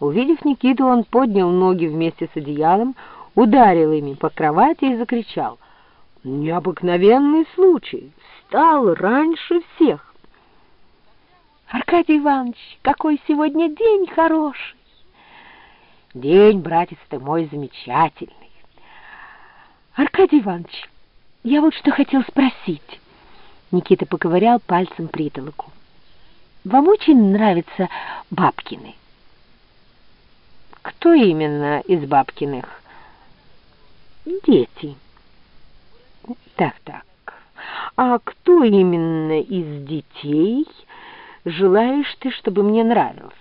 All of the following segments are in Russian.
Увидев Никиту, он поднял ноги вместе с одеялом, ударил ими по кровати и закричал. «Необыкновенный случай! Встал раньше всех!» «Аркадий Иванович, какой сегодня день хороший!» «День, братец ты мой, замечательный!» «Аркадий Иванович, я вот что хотел спросить!» Никита поковырял пальцем притолоку. «Вам очень нравятся бабкины?» Кто именно из Бабкиных? Дети. Так-так. А кто именно из детей желаешь ты, чтобы мне нравился?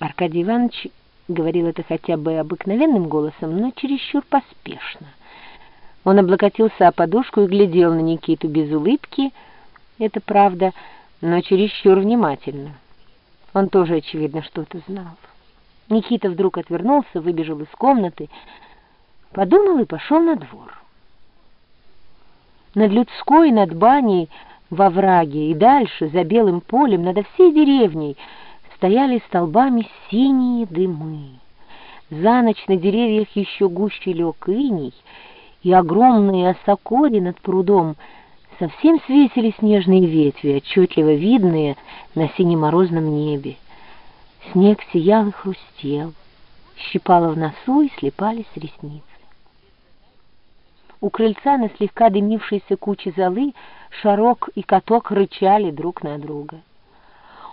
Аркадий Иванович говорил это хотя бы обыкновенным голосом, но чересчур поспешно. Он облокотился о подушку и глядел на Никиту без улыбки, это правда, но чересчур внимательно. Он тоже, очевидно, что-то знал. Никита вдруг отвернулся, выбежал из комнаты, подумал и пошел на двор. Над людской, над баней, во враге и дальше, за белым полем, над всей деревней, стояли столбами синие дымы. За ночь на деревьях еще гуще лег иней, и огромные осокори над прудом совсем свесили снежные ветви, отчетливо видные на синеморозном небе. Снег сиял и хрустел, щипало в носу и слепались ресницы. У крыльца на слегка дымившейся куче золы Шарок и Каток рычали друг на друга.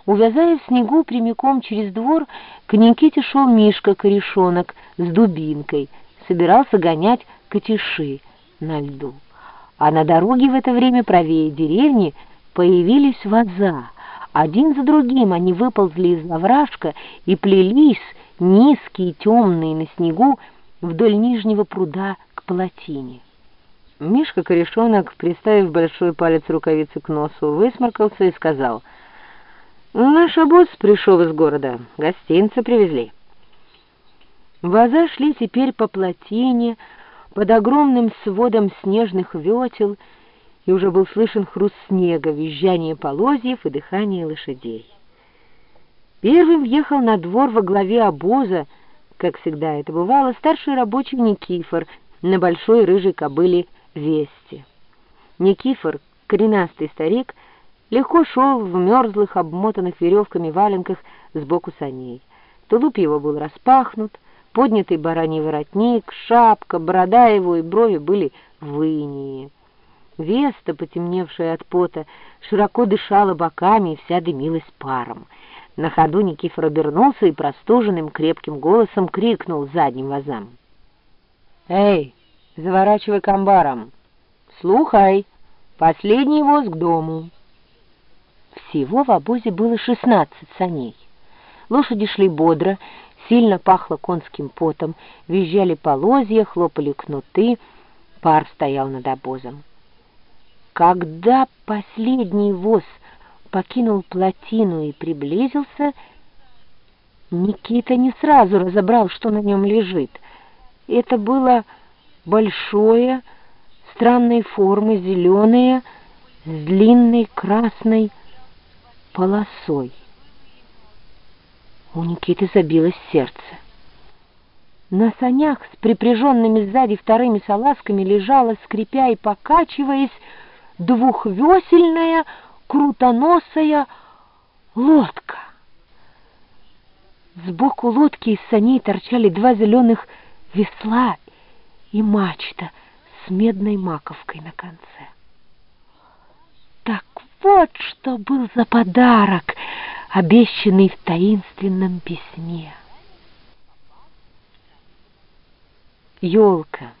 Увязая в снегу прямиком через двор, к Никите шел Мишка-корешонок с дубинкой, собирался гонять котиши на льду. А на дороге в это время правее деревни появились ваза — один за другим они выползли из овражка и плелись, низкие, темные, на снегу, вдоль нижнего пруда к плотине. Мишка-корешонок, приставив большой палец рукавицы к носу, высморкался и сказал, «Наш обоз пришел из города, гостинцы привезли». Ваза шли теперь по плотине, под огромным сводом снежных ветел, и уже был слышен хруст снега, визжание полозьев и дыхание лошадей. Первым въехал на двор во главе обоза, как всегда это бывало, старший рабочий Никифор на большой рыжей кобыле Вести. Никифор, коренастый старик, легко шел в мерзлых, обмотанных веревками валенках сбоку саней. Тулуп его был распахнут, поднятый бараний воротник, шапка, борода его и брови были в инии. Веста, потемневшая от пота, широко дышала боками и вся дымилась паром. На ходу Никифор обернулся и простуженным крепким голосом крикнул задним вазам. «Эй, заворачивай к амбарам! Слухай, последний воз к дому!» Всего в обозе было шестнадцать саней. Лошади шли бодро, сильно пахло конским потом, визжали полозья, хлопали кнуты, пар стоял над обозом. Когда последний воз покинул плотину и приблизился, Никита не сразу разобрал, что на нем лежит. Это было большое, странной формы, зеленое, с длинной красной полосой. У Никиты забилось сердце. На санях с припряженными сзади вторыми салазками лежала, скрипя и покачиваясь, двухвесельная крутоносая лодка. Сбоку лодки из саней торчали два зеленых весла и мачта с медной маковкой на конце. Так вот что был за подарок, обещанный в таинственном письме. Елка.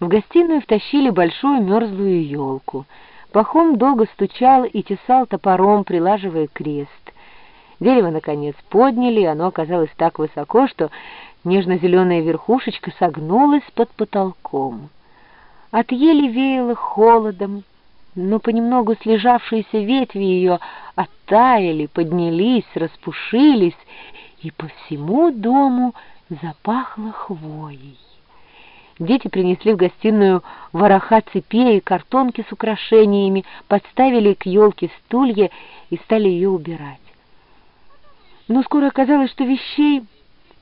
В гостиную втащили большую мерзлую елку. Пахом долго стучал и тесал топором, прилаживая крест. Дерево, наконец, подняли, и оно оказалось так высоко, что нежно-зеленая верхушечка согнулась под потолком. От ели веяло холодом, но понемногу слежавшиеся ветви ее оттаяли, поднялись, распушились, и по всему дому запахло хвоей. Дети принесли в гостиную вороха цепей и картонки с украшениями, подставили к елке стулья и стали ее убирать. Но скоро оказалось, что вещей